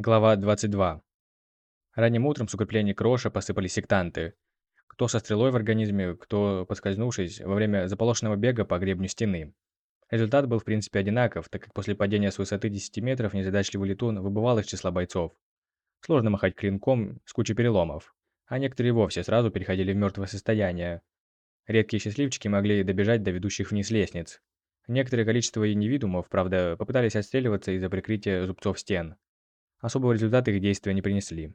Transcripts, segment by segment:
Глава 22. Ранним утром с укрепления Кроша посыпались сектанты. Кто со стрелой в организме, кто, поскользнувшись, во время заполошенного бега по гребню стены. Результат был в принципе одинаков, так как после падения с высоты 10 метров незадачливый летун выбывал из числа бойцов. Сложно махать клинком с кучей переломов, а некоторые вовсе сразу переходили в мертвое состояние. Редкие счастливчики могли добежать до ведущих вниз лестниц. Некоторое количество индивидуумов, правда, попытались отстреливаться из-за прикрытия зубцов стен. Особого результата их действия не принесли.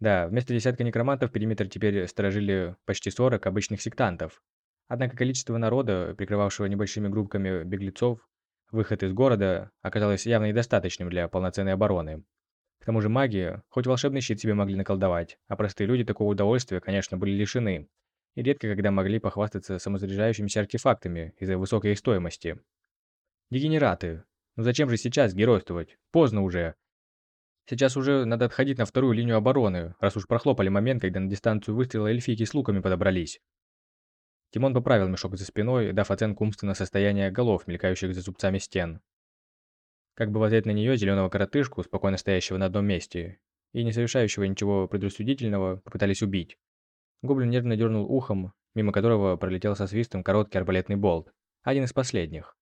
Да, вместо десятка некромантов периметр теперь сторожили почти 40 обычных сектантов. Однако количество народа, прикрывавшего небольшими группками беглецов, выход из города оказалось явно недостаточным для полноценной обороны. К тому же маги, хоть волшебный щит себе могли наколдовать, а простые люди такого удовольствия, конечно, были лишены, и редко когда могли похвастаться самозаряжающимися артефактами из-за высокой их стоимости. Дегенераты. Ну зачем же сейчас геройствовать? Поздно уже. Сейчас уже надо отходить на вторую линию обороны, раз уж прохлопали момент, когда на дистанцию выстрела эльфийки с луками подобрались. Тимон поправил мешок за спиной, дав оценку умственного состояния голов, мелькающих за зубцами стен. Как бы возять на нее зеленого коротышку, спокойно стоящего на одном месте, и не совершающего ничего предрассудительного, попытались убить. Гоблин нервно дернул ухом, мимо которого пролетел со свистом короткий арбалетный болт, один из последних.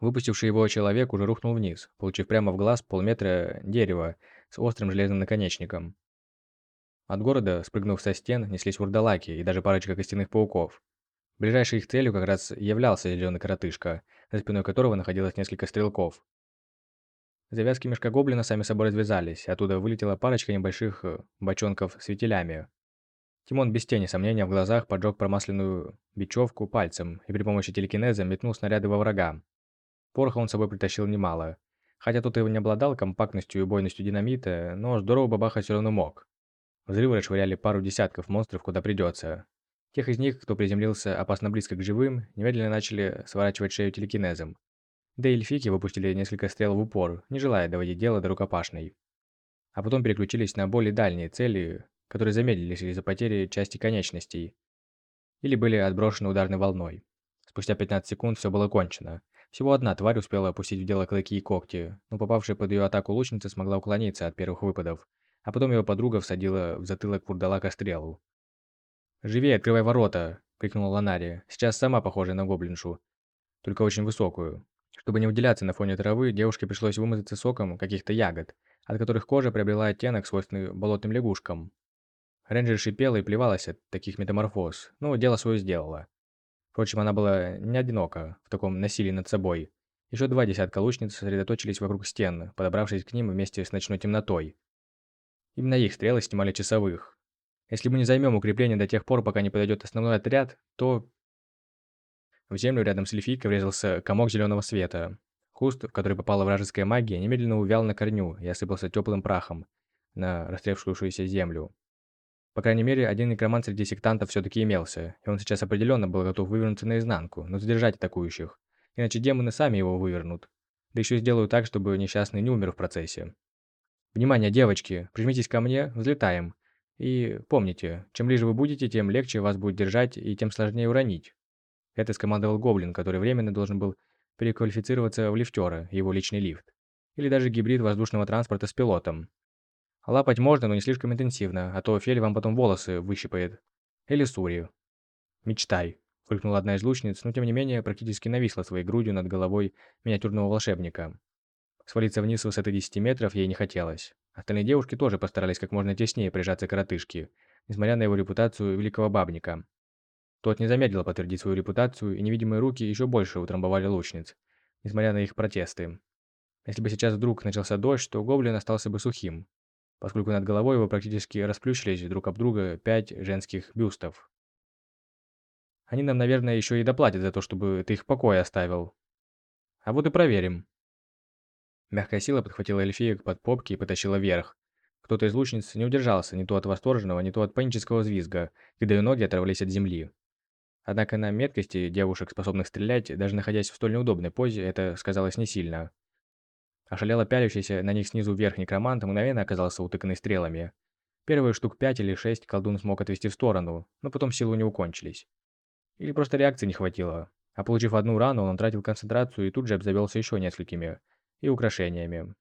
Выпустивший его человек уже рухнул вниз, получив прямо в глаз полметра дерева с острым железным наконечником. От города, спрыгнув со стен, неслись вурдалаки и даже парочка костяных пауков. Ближайшей их целью как раз являлся зеленый коротышка, за спиной которого находилось несколько стрелков. Завязки мешка гоблина сами собой развязались, оттуда вылетела парочка небольших э, бочонков с фитилями. Тимон без тени сомнения в глазах поджег промасленную бечевку пальцем и при помощи телекинеза метнул снаряды во врага. Пороха он с собой притащил немало. Хотя тот его не обладал компактностью и убойностью динамита, но здорово бабахать все равно мог. Взрывы расшвыряли пару десятков монстров куда придется. Тех из них, кто приземлился опасно близко к живым, немедленно начали сворачивать шею телекинезом. Да и эльфики выпустили несколько стрел в упор, не желая доводить дело до рукопашной. А потом переключились на более дальние цели, которые замедлились из-за потери части конечностей. Или были отброшены ударной волной. Спустя 15 секунд все было кончено. Всего одна тварь успела опустить в дело клыки и когти, но попавшая под ее атаку лучница смогла уклониться от первых выпадов, а потом его подруга всадила в затылок Курдалака стрелу. «Живее, открывай ворота!» – крикнула Ланари, сейчас сама похожая на гоблиншу, только очень высокую. Чтобы не выделяться на фоне травы, девушке пришлось вымазаться соком каких-то ягод, от которых кожа приобрела оттенок, свойственный болотным лягушкам. Рейнджер шипела и плевалась от таких метаморфоз, но дело свое сделала. Впрочем, она была не одинока в таком насилии над собой. Еще два десятка лучниц сосредоточились вокруг стен, подобравшись к ним вместе с ночной темнотой. Именно их стрелы снимали часовых. Если мы не займем укрепление до тех пор, пока не подойдет основной отряд, то... В землю рядом с эльфийкой врезался комок зеленого света. Куст, в который попала вражеская магия, немедленно увял на корню и осыпался теплым прахом на растревшуюся землю. По крайней мере, один некромант среди сектантов все-таки имелся, и он сейчас определенно был готов вывернуться наизнанку, но задержать атакующих. Иначе демоны сами его вывернут. Да еще сделают так, чтобы несчастный не умер в процессе. Внимание, девочки, прижмитесь ко мне, взлетаем. И помните, чем ближе вы будете, тем легче вас будет держать и тем сложнее уронить. Это скомандовал Гоблин, который временно должен был переквалифицироваться в лифтера, его личный лифт. Или даже гибрид воздушного транспорта с пилотом, Лапать можно, но не слишком интенсивно, а то Фель вам потом волосы выщипает. Или Сурию. Мечтай, фыркнула одна из лучниц, но тем не менее практически нависла своей грудью над головой миниатюрного волшебника. Свалиться вниз с высоты 10 метров ей не хотелось. Остальные девушки тоже постарались как можно теснее прижаться к коротышке, несмотря на его репутацию великого бабника. Тот не замедлил подтвердить свою репутацию, и невидимые руки еще больше утрамбовали лучниц, несмотря на их протесты. Если бы сейчас вдруг начался дождь, то гоблин остался бы сухим, поскольку над головой его практически расплющились друг об друга пять женских бюстов. Они нам, наверное, еще и доплатят за то, чтобы ты их в оставил. А вот и проверим. Мягкая сила подхватила эльфиек под попки и потащила вверх. Кто-то из лучниц не удержался ни то от восторженного, ни то от панического визга, когда ее ноги оторвались от земли. Однако на меткости девушек, способных стрелять, даже находясь в столь неудобной позе, это сказалось не сильно. Ошалело пялящийся на них снизу вверх некромант мгновенно оказался утыканный стрелами. Первые штук пять или шесть колдун смог отвести в сторону, но потом силы у него кончились. Или просто реакции не хватило. А получив одну рану, он тратил концентрацию и тут же обзавелся еще несколькими. И украшениями.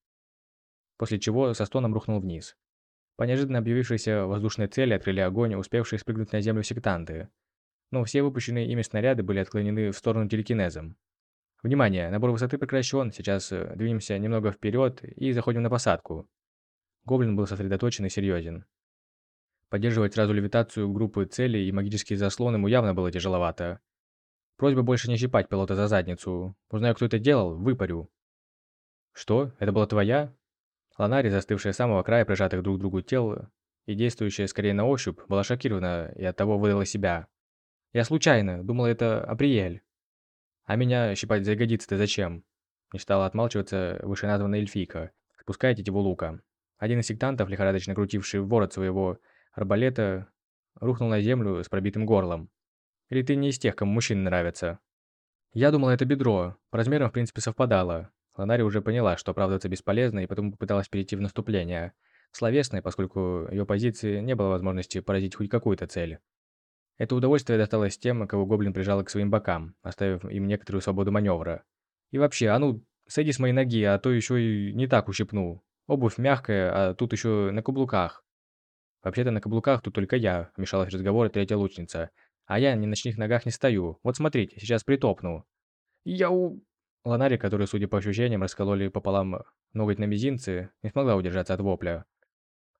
после чего со стоном рухнул вниз. По неожиданно объявившейся воздушной цели открыли огонь, успевшие спрыгнуть на землю сектанты. Но все выпущенные ими снаряды были отклонены в сторону телекинезом. Внимание, набор высоты прекращен, сейчас э, двинемся немного вперед и заходим на посадку. Гоблин был сосредоточен и серьезен. Поддерживать сразу левитацию группы целей и магические заслоны ему явно было тяжеловато. Просьба больше не щипать пилота за задницу. Узнаю, кто это делал, выпарю. Что? Это была твоя? Ланари, застывшая с самого края прижатых друг к другу тел и действующая скорее на ощупь, была шокирована и оттого выдала себя. Я случайно, думала это Априэль. А меня щипать за ягодицы-то зачем? Не стала отмалчиваться вышеназванная эльфийка, спуская тетиву лука. Один из сектантов, лихорадочно крутивший ворот своего арбалета, рухнул на землю с пробитым горлом. Или ты не из тех, кому мужчины нравятся? Я думала, это бедро. По размерам, в принципе, совпадало. Ланари уже поняла, что оправдываться бесполезно, и потому попыталась перейти в наступление. Словесное, поскольку ее позиции не было возможности поразить хоть какую-то цель. Это удовольствие досталось тем, кого гоблин прижал к своим бокам, оставив им некоторую свободу маневра. И вообще, а ну, сойди с моей ноги, а то еще и не так ущипну. Обувь мягкая, а тут еще на каблуках. Вообще-то на каблуках тут только я, вмешалась в разговор третья лучница. А я ни на чьих ногах не стою. Вот смотрите, сейчас притопну. Я у... Ланари, который, судя по ощущениям, раскололи пополам ноготь на мизинце, не смогла удержаться от вопля.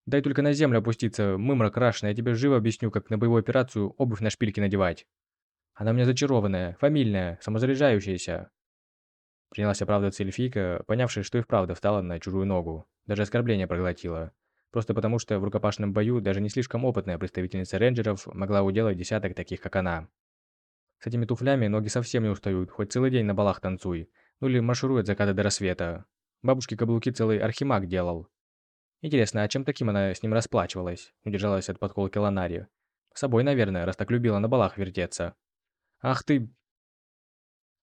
Дай только на землю опуститься, мымра крашеная, я тебе живо объясню, как на боевую операцию обувь на шпильки надевать. Она у меня зачарованная, фамильная, самозаряжающаяся. Принялась оправдываться эльфийка, понявшая, что и вправду встала на чужую ногу. Даже оскорбление проглотила. Просто потому, что в рукопашном бою даже не слишком опытная представительница рейнджеров могла уделать десяток таких, как она. С этими туфлями ноги совсем не устают, хоть целый день на балах танцуй. Ну или марширует заката до рассвета. Бабушке каблуки целый архимаг делал. Интересно, а чем таким она с ним расплачивалась? Удержалась от подколки Ланари. С собой, наверное, раз так любила на балах вертеться. Ах ты...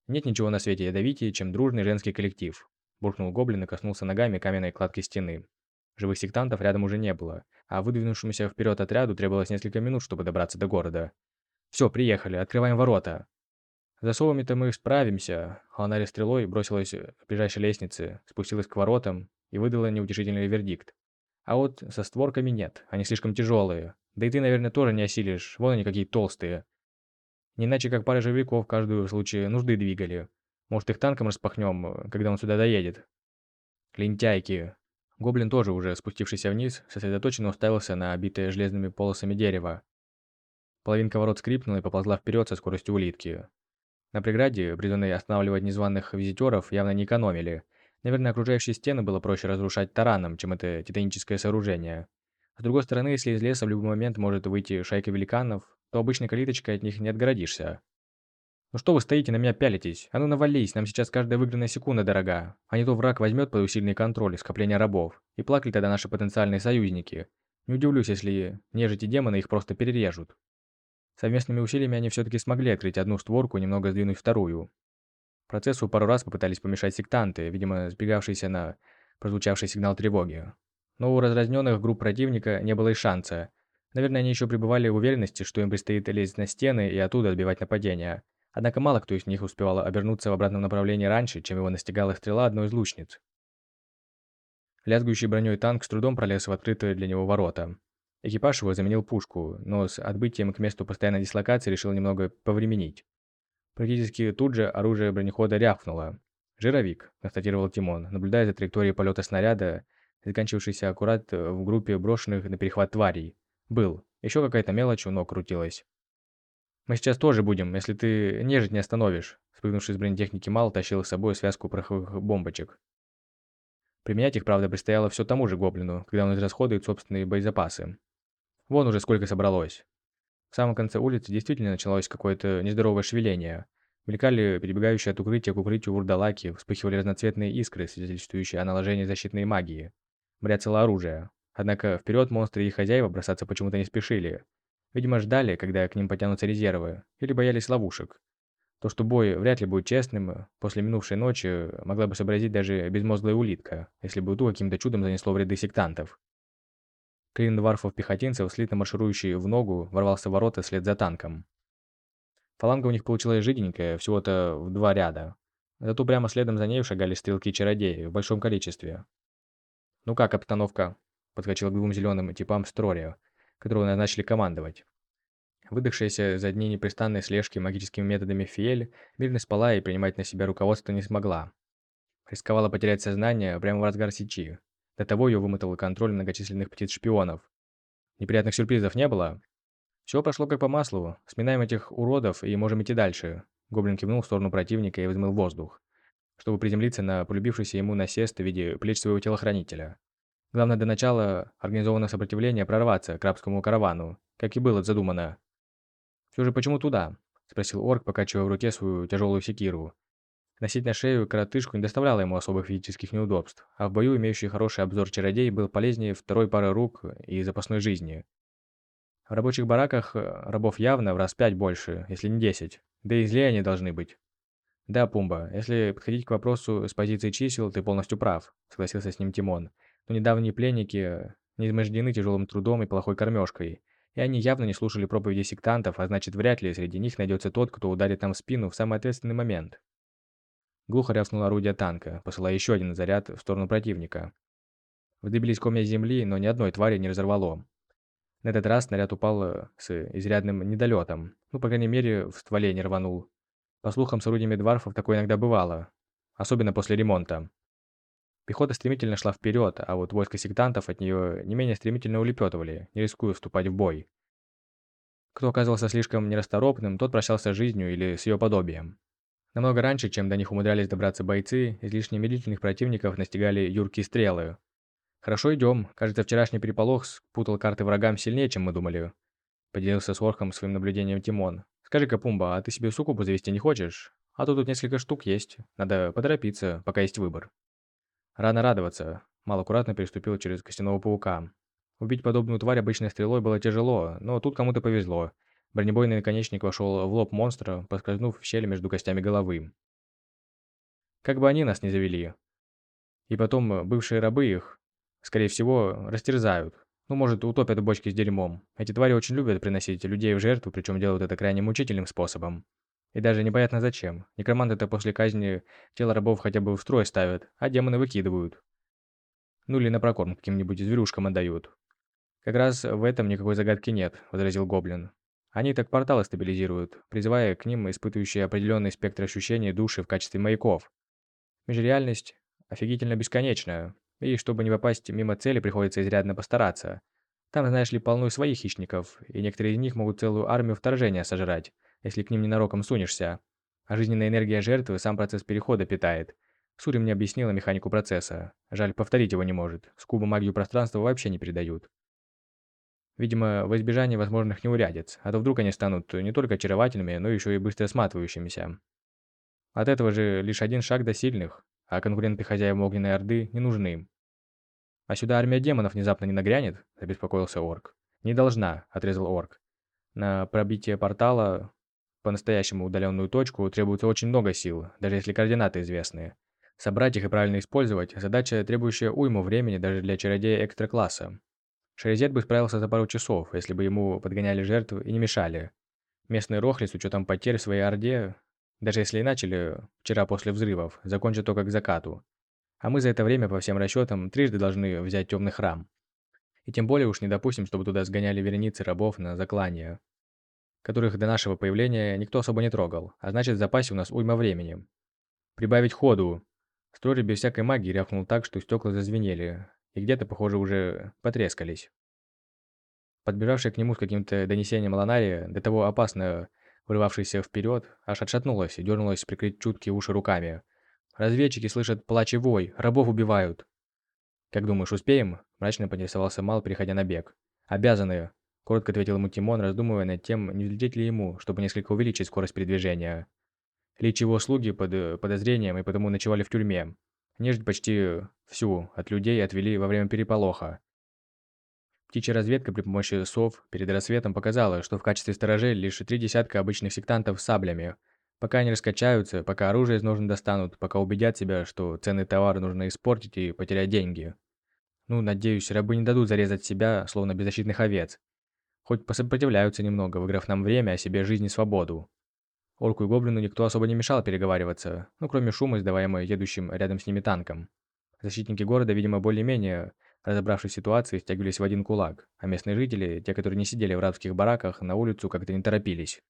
Нет ничего на свете ядовитее, чем дружный женский коллектив. Буркнул гоблин и коснулся ногами каменной кладки стены. Живых сектантов рядом уже не было, а выдвинувшемуся вперед отряду требовалось несколько минут, чтобы добраться до города. «Все, приехали, открываем ворота!» Засовами-то мы справимся. Ланари стрелой бросилась к ближайшей лестнице, спустилась к воротам и выдала неутешительный вердикт. А вот со створками нет, они слишком тяжелые. Да и ты, наверное, тоже не осилишь, вон они какие толстые. Не иначе, как пара живиков каждую в случае нужды двигали. Может, их танком распахнем, когда он сюда доедет. Лентяйки. Гоблин тоже уже спустившийся вниз, сосредоточенно уставился на обитое железными полосами дерево. Половинка ворот скрипнула и поползла вперед со скоростью улитки. На преграде, призванной останавливать незваных визитеров, явно не экономили – Наверное, окружающие стены было проще разрушать тараном, чем это титаническое сооружение. С другой стороны, если из леса в любой момент может выйти шайка великанов, то обычной калиточкой от них не отгородишься. «Ну что вы стоите, на меня пялитесь? А ну навались, нам сейчас каждая выигранная секунда дорога. А не то враг возьмет под усиленный контроль скопление рабов. И плакали тогда наши потенциальные союзники. Не удивлюсь, если нежити демоны их просто перережут». Совместными усилиями они все-таки смогли открыть одну створку и немного сдвинуть вторую. Процессу пару раз попытались помешать сектанты, видимо, сбегавшиеся на прозвучавший сигнал тревоги. Но у разразненных групп противника не было и шанса. Наверное, они еще пребывали в уверенности, что им предстоит лезть на стены и оттуда отбивать нападения. Однако мало кто из них успевал обернуться в обратном направлении раньше, чем его настигала стрела одной из лучниц. Лязгующий броней танк с трудом пролез в открытые для него ворота. Экипаж его заменил пушку, но с отбытием к месту постоянной дислокации решил немного повременить. Практически тут же оружие бронехода рявкнуло. «Жировик», – констатировал Тимон, наблюдая за траекторией полета снаряда, заканчившейся аккурат в группе брошенных на перехват тварей. «Был. Еще какая-то мелочь у ног крутилась». «Мы сейчас тоже будем, если ты нежить не остановишь», – спрыгнувший с бронетехники Мал тащил с собой связку пороховых бомбочек. Применять их, правда, предстояло все тому же гоблину, когда он израсходует собственные боезапасы. Вон уже сколько собралось. В самом конце улицы действительно началось какое-то нездоровое шевеление. Мелькали перебегающие от укрытия к укрытию вурдалаки, вспыхивали разноцветные искры, свидетельствующие о наложении защитной магии. Бряцало оружие. Однако вперед монстры и их хозяева бросаться почему-то не спешили. Видимо, ждали, когда к ним потянутся резервы, или боялись ловушек. То, что бой вряд ли будет честным, после минувшей ночи могла бы сообразить даже безмозглая улитка, если бы ту каким-то чудом занесло в ряды сектантов. Клин дварфов-пехотинцев, слитно марширующий в ногу, ворвался в ворота вслед за танком. Фаланга у них получилась жиденькая, всего-то в два ряда. Зато прямо следом за ней шагали стрелки-чародеи в большом количестве. «Ну как обстановка?» – подскочил к двум зеленым типам Строри, которого назначили командовать. Выдохшаяся за дни непрестанной слежки магическими методами Фиэль мирно спала и принимать на себя руководство не смогла. Рисковала потерять сознание прямо в разгар сечи. До того ее вымотал контроль многочисленных птиц-шпионов. Неприятных сюрпризов не было? Все прошло как по маслу. Сминаем этих уродов и можем идти дальше. Гоблин кивнул в сторону противника и взмыл воздух, чтобы приземлиться на полюбившийся ему насест в виде плеч своего телохранителя. Главное до начала организованного сопротивления прорваться к рабскому каравану, как и было задумано. «Все же почему туда?» – спросил орк, покачивая в руке свою тяжелую секиру. Носить на шею коротышку не доставляло ему особых физических неудобств, а в бою имеющий хороший обзор чародей был полезнее второй пары рук и запасной жизни. В рабочих бараках э, рабов явно в раз пять больше, если не десять, да и злее они должны быть. «Да, Пумба, если подходить к вопросу с позиции чисел, ты полностью прав», — согласился с ним Тимон. «Но недавние пленники не измождены тяжелым трудом и плохой кормежкой, и они явно не слушали проповеди сектантов, а значит, вряд ли среди них найдется тот, кто ударит нам в спину в самый ответственный момент». Глухо рявкнуло орудие танка, посылая еще один заряд в сторону противника. Вдыбились комья земли, но ни одной твари не разорвало. На этот раз снаряд упал э, с изрядным недолетом. Ну, по крайней мере, в стволе не рванул. По слухам, с орудиями дварфов такое иногда бывало. Особенно после ремонта. Пехота стремительно шла вперед, а вот войска сектантов от нее не менее стремительно улепетывали, не рискуя вступать в бой. Кто оказывался слишком нерасторопным, тот прощался с жизнью или с ее подобием. Намного раньше, чем до них умудрялись добраться бойцы, излишне медлительных противников настигали юркие стрелы. «Хорошо идем. Кажется, вчерашний переполох спутал карты врагам сильнее, чем мы думали», — поделился с Орхом своим наблюдением Тимон. «Скажи-ка, Пумба, а ты себе суккубу завести не хочешь? А то тут несколько штук есть. Надо поторопиться, пока есть выбор». Рано радоваться. Мал аккуратно переступил через костяного паука. Убить подобную тварь обычной стрелой было тяжело, но тут кому-то повезло. Бронебойный наконечник вошел в лоб монстра, поскользнув в щель между костями головы. Как бы они нас не завели. И потом, бывшие рабы их, скорее всего, растерзают. Ну, может, утопят в бочке с дерьмом. Эти твари очень любят приносить людей в жертву, причем делают это крайне мучительным способом. И даже непонятно зачем. Некроманты-то после казни тело рабов хотя бы в строй ставят, а демоны выкидывают. Ну или на прокорм каким-нибудь зверюшкам отдают. «Как раз в этом никакой загадки нет», — возразил Гоблин. Они так порталы стабилизируют, призывая к ним испытывающие определенный спектр ощущений души в качестве маяков. Межреальность офигительно бесконечная, и чтобы не попасть мимо цели, приходится изрядно постараться. Там, знаешь ли, полно своих хищников, и некоторые из них могут целую армию вторжения сожрать, если к ним ненароком сунешься. А жизненная энергия жертвы сам процесс перехода питает. Сури мне объяснила механику процесса. Жаль, повторить его не может. Скуба магию пространства вообще не передают. Видимо, в избежание возможных неурядиц, а то вдруг они станут не только очаровательными, но еще и быстро сматывающимися. От этого же лишь один шаг до сильных, а конкуренты хозяев Огненной Орды не нужны. «А сюда армия демонов внезапно не нагрянет?» – забеспокоился Орк. «Не должна», – отрезал Орк. «На пробитие портала по настоящему удаленную точку требуется очень много сил, даже если координаты известны. Собрать их и правильно использовать – задача, требующая уйму времени даже для чародея экстра-класса. Шерезет бы справился за пару часов, если бы ему подгоняли жертву и не мешали. Местный Рохли с учетом потерь в своей Орде, даже если и начали вчера после взрывов, закончат только к закату. А мы за это время, по всем расчетам, трижды должны взять темный храм. И тем более уж не допустим, чтобы туда сгоняли вереницы рабов на заклание, которых до нашего появления никто особо не трогал, а значит в запасе у нас уйма времени. Прибавить ходу. Строри без всякой магии рявкнул так, что стекла зазвенели, и где-то, похоже, уже потрескались. Подбежавшая к нему с каким-то донесением Ланария, до того опасно вырывавшаяся вперед, аж отшатнулась и дернулась прикрыть чуткие уши руками. «Разведчики слышат плач и вой, рабов убивают!» «Как думаешь, успеем?» – мрачно поинтересовался Мал, переходя на бег. «Обязаны!» – коротко ответил ему Тимон, раздумывая над тем, не взлететь ли ему, чтобы несколько увеличить скорость передвижения. Лич его слуги под подозрением и потому ночевали в тюрьме. Нежить почти всю от людей отвели во время переполоха. Птичья разведка при помощи сов перед рассветом показала, что в качестве сторожей лишь три десятка обычных сектантов с саблями. Пока они раскачаются, пока оружие из ножен достанут, пока убедят себя, что ценный товар нужно испортить и потерять деньги. Ну, надеюсь, рабы не дадут зарезать себя, словно беззащитных овец. Хоть посопротивляются немного, выиграв нам время, а себе жизнь и свободу. Орку и гоблину никто особо не мешал переговариваться, ну кроме шума, издаваемого едущим рядом с ними танком. Защитники города, видимо, более-менее, разобравшись в ситуации, стягивались в один кулак, а местные жители, те, которые не сидели в рабских бараках, на улицу как-то не торопились.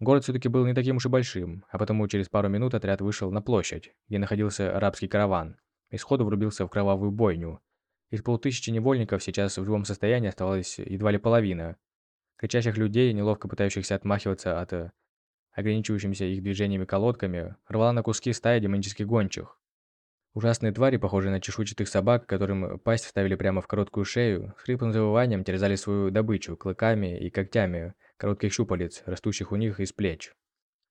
Город все-таки был не таким уж и большим, а потому через пару минут отряд вышел на площадь, где находился арабский караван, и сходу врубился в кровавую бойню. Из полутысячи невольников сейчас в живом состоянии оставалась едва ли половина. Кричащих людей, неловко пытающихся отмахиваться от ограничивающимися их движениями колодками, рвала на куски стая демонических гончих. Ужасные твари, похожие на чешуйчатых собак, которым пасть вставили прямо в короткую шею, с хриплым завыванием терзали свою добычу клыками и когтями коротких щупалец, растущих у них из плеч.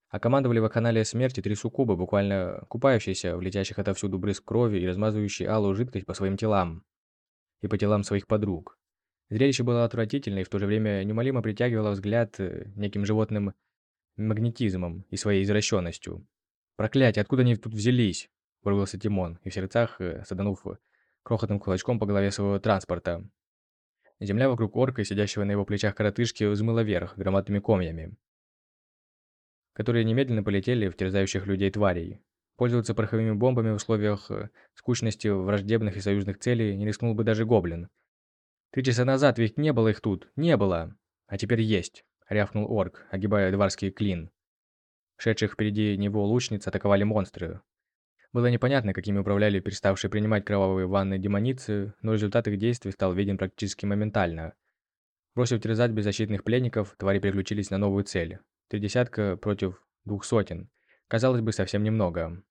А командовали вакханалия смерти три суккуба, буквально купающиеся в летящих отовсюду брызг крови и размазывающие алую жидкость по своим телам и по телам своих подруг. Зрелище было отвратительно и в то же время неумолимо притягивало взгляд э, неким животным магнетизмом и своей извращенностью. «Проклятие, откуда они тут взялись?» – выругался Тимон, и в сердцах, э, саданув крохотным кулачком по голове своего транспорта. Земля вокруг орка, сидящего на его плечах коротышки, взмыла вверх громадными комьями, которые немедленно полетели в терзающих людей тварей. Пользоваться пороховыми бомбами в условиях э, скучности враждебных и союзных целей не рискнул бы даже гоблин. «Три часа назад ведь не было их тут, не было! А теперь есть!» — рявкнул орк, огибая дварский клин. Шедших впереди него лучниц атаковали монстры. Было непонятно, какими управляли переставшие принимать кровавые ванны демоницы, но результат их действий стал виден практически моментально. Бросив терзать беззащитных пленников, твари переключились на новую цель. Три десятка против двух сотен. Казалось бы, совсем немного.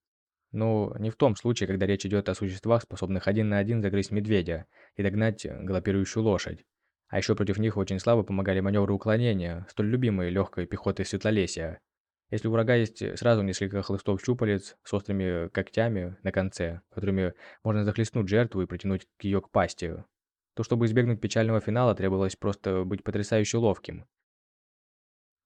Но не в том случае, когда речь идет о существах, способных один на один загрызть медведя и догнать галопирующую лошадь. А еще против них очень слабо помогали маневры уклонения, столь любимые легкой пехоты Светлолесия. Если у врага есть сразу несколько хлыстов щупалец с острыми когтями на конце, которыми можно захлестнуть жертву и притянуть ее к пасти, то чтобы избегнуть печального финала, требовалось просто быть потрясающе ловким.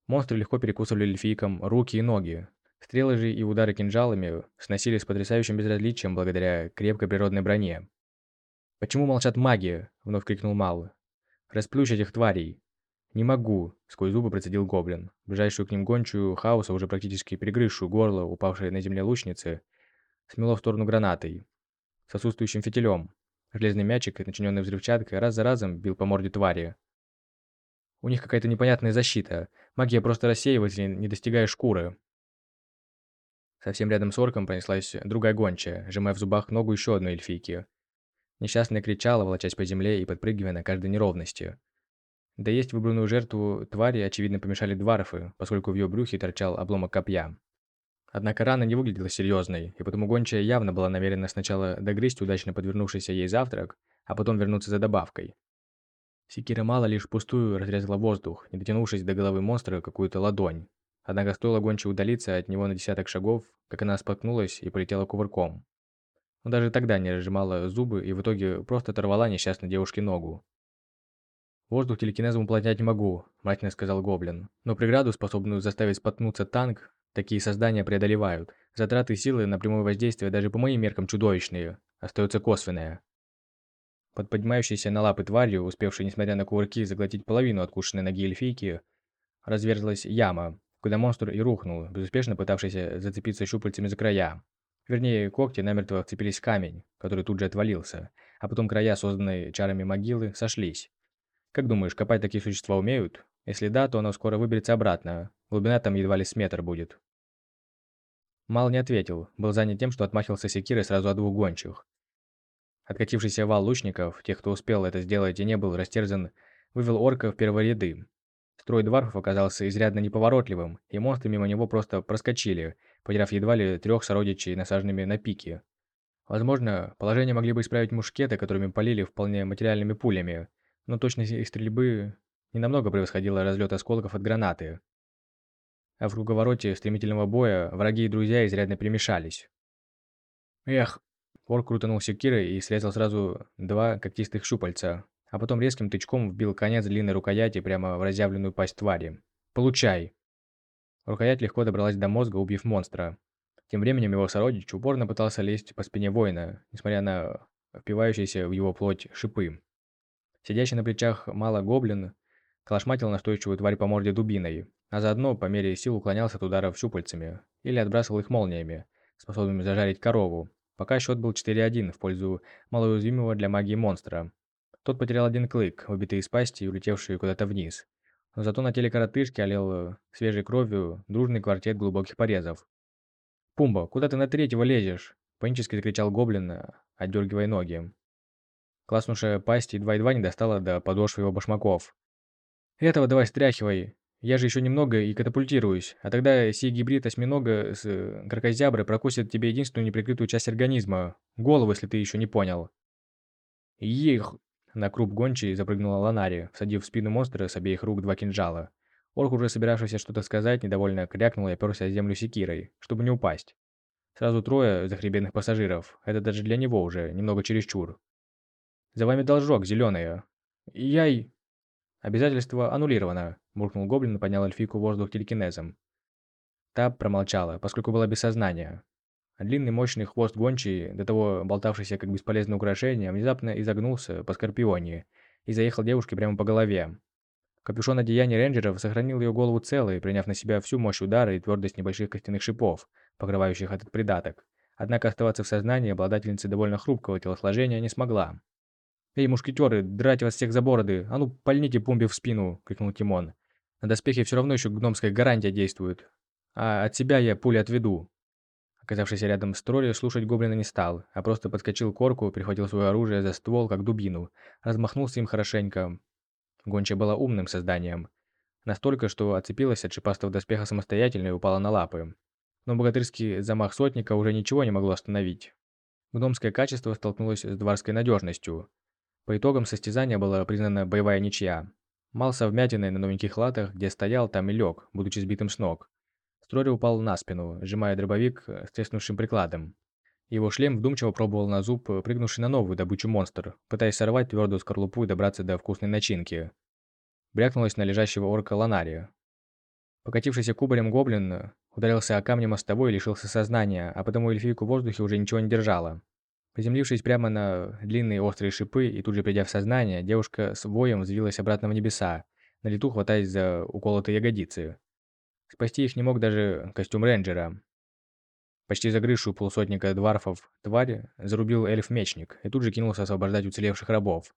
Монстры легко перекусывали эльфийкам руки и ноги. Стрелы же и удары кинжалами сносили с потрясающим безразличием благодаря крепкой природной броне. «Почему молчат маги?» — вновь крикнул Мал. «Расплющ этих тварей!» «Не могу», — сквозь зубы процедил гоблин. Ближайшую к ним гончую хаоса, уже практически перегрызшую горло упавшей на земле лучницы, смело в сторону гранатой. С отсутствующим фитилем. Железный мячик, начиненный взрывчаткой, раз за разом бил по морде твари. У них какая-то непонятная защита. Магия просто рассеивается, не достигая шкуры. Совсем рядом с орком пронеслась другая гончая, сжимая в зубах ногу еще одной эльфийки. Несчастная кричала, волочась по земле и подпрыгивая на каждой неровности. Да есть выбранную жертву твари, очевидно, помешали дварфы, поскольку в ее брюхе торчал обломок копья. Однако рана не выглядела серьезной, и потому гончая явно была намерена сначала догрызть удачно подвернувшийся ей завтрак, а потом вернуться за добавкой. Секира мало лишь пустую разрезала воздух, не дотянувшись до головы монстра какую-то ладонь. Однако стоило гонче удалиться от него на десяток шагов, как она споткнулась и полетела кувырком. Но даже тогда не разжимала зубы и в итоге просто оторвала несчастной девушке ногу. «Воздух телекинезом уплотнять не могу», – мрачно сказал Гоблин. «Но преграду, способную заставить споткнуться танк, такие создания преодолевают. Затраты силы на прямое воздействие даже по моим меркам чудовищные. Остается косвенное». Под поднимающейся на лапы тварью, успевшей, несмотря на кувырки, заглотить половину откушенной ноги эльфийки, разверзлась яма, куда монстр и рухнул, безуспешно пытавшийся зацепиться щупальцами за края. Вернее, когти намертво вцепились в камень, который тут же отвалился, а потом края, созданные чарами могилы, сошлись. Как думаешь, копать такие существа умеют? Если да, то оно скоро выберется обратно. Глубина там едва ли с метр будет. Мал не ответил, был занят тем, что отмахивался секирой сразу от двух гончих. Откатившийся вал лучников, тех, кто успел это сделать и не был растерзан, вывел орка в первые ряды. Строй дварфов оказался изрядно неповоротливым, и монстры мимо него просто проскочили, потеряв едва ли трех сородичей, насаженными на пике. Возможно, положение могли бы исправить мушкеты, которыми полили вполне материальными пулями, но точность их стрельбы не намного превосходила разлет осколков от гранаты. А в круговороте стремительного боя враги и друзья изрядно перемешались. Эх, Орк крутанул секирой и срезал сразу два когтистых щупальца, а потом резким тычком вбил конец длинной рукояти прямо в разъявленную пасть твари. «Получай!» Рукоять легко добралась до мозга, убив монстра. Тем временем его сородич упорно пытался лезть по спине воина, несмотря на впивающиеся в его плоть шипы. Сидящий на плечах мало гоблин калашматил настойчивую тварь по морде дубиной, а заодно по мере сил уклонялся от ударов щупальцами или отбрасывал их молниями, способными зажарить корову, Пока счет был 4-1 в пользу малоуязвимого для магии монстра. Тот потерял один клык, выбитый из пасти и улетевший куда-то вниз. Зато на теле коротышки олел свежей кровью дружный квартет глубоких порезов. «Пумба, куда ты на третьего лезешь?» – панически закричал гоблин, отдергивая ноги. Класснувшая пасть едва-едва не достала до подошвы его башмаков. «Этого давай стряхивай. Я же еще немного и катапультируюсь, а тогда сей гибрид осьминога с кракозябры прокусит тебе единственную неприкрытую часть организма – голову, если ты еще не понял». «Ех!» На круп гончей запрыгнула Ланари, всадив в спину монстра с обеих рук два кинжала. Орк, уже собиравшийся что-то сказать, недовольно крякнул и оперся о землю секирой, чтобы не упасть. Сразу трое захребенных пассажиров. Это даже для него уже немного чересчур. «За вами должок, зеленая». «Яй...» «Обязательство аннулировано», – буркнул гоблин и поднял эльфийку воздух телекинезом. Та промолчала, поскольку была без сознания. Длинный мощный хвост гончий, до того болтавшийся как бесполезное украшение, внезапно изогнулся по скорпионе и заехал девушке прямо по голове. Капюшон одеяния рейнджеров сохранил ее голову целой, приняв на себя всю мощь удара и твердость небольших костяных шипов, покрывающих этот придаток. Однако оставаться в сознании обладательницы довольно хрупкого телосложения не смогла. «Эй, мушкетеры, драть вас всех за бороды! А ну, пальните пумбе в спину!» – крикнул Тимон. «На доспехе все равно еще гномская гарантия действует. А от себя я пули отведу». Оказавшийся рядом с Тролли, слушать гоблина не стал, а просто подскочил к орку, прихватил свое оружие за ствол, как дубину, размахнулся им хорошенько. Гонча была умным созданием. Настолько, что отцепилась от шипастого доспеха самостоятельно и упала на лапы. Но богатырский замах сотника уже ничего не могло остановить. Гномское качество столкнулось с дворской надежностью. По итогам состязания была признана боевая ничья. Мал со вмятиной на новеньких латах, где стоял, там и лег, будучи сбитым с ног. Строри упал на спину, сжимая дробовик с треснувшим прикладом. Его шлем вдумчиво пробовал на зуб, прыгнувший на новую добычу монстр, пытаясь сорвать твердую скорлупу и добраться до вкусной начинки. Брякнулась на лежащего орка Ланария. Покатившийся кубарем гоблин ударился о камни мостовой и лишился сознания, а потому эльфийку в воздухе уже ничего не держала. Приземлившись прямо на длинные острые шипы и тут же придя в сознание, девушка с воем взвилась обратно в небеса, на лету хватаясь за уколотые ягодицы. Спасти их не мог даже костюм рейнджера. Почти загрызшую полусотника дварфов тварь зарубил эльф-мечник и тут же кинулся освобождать уцелевших рабов.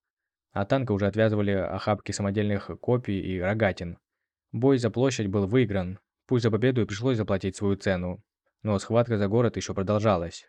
А танка уже отвязывали охапки самодельных копий и рогатин. Бой за площадь был выигран, пусть за победу и пришлось заплатить свою цену. Но схватка за город еще продолжалась.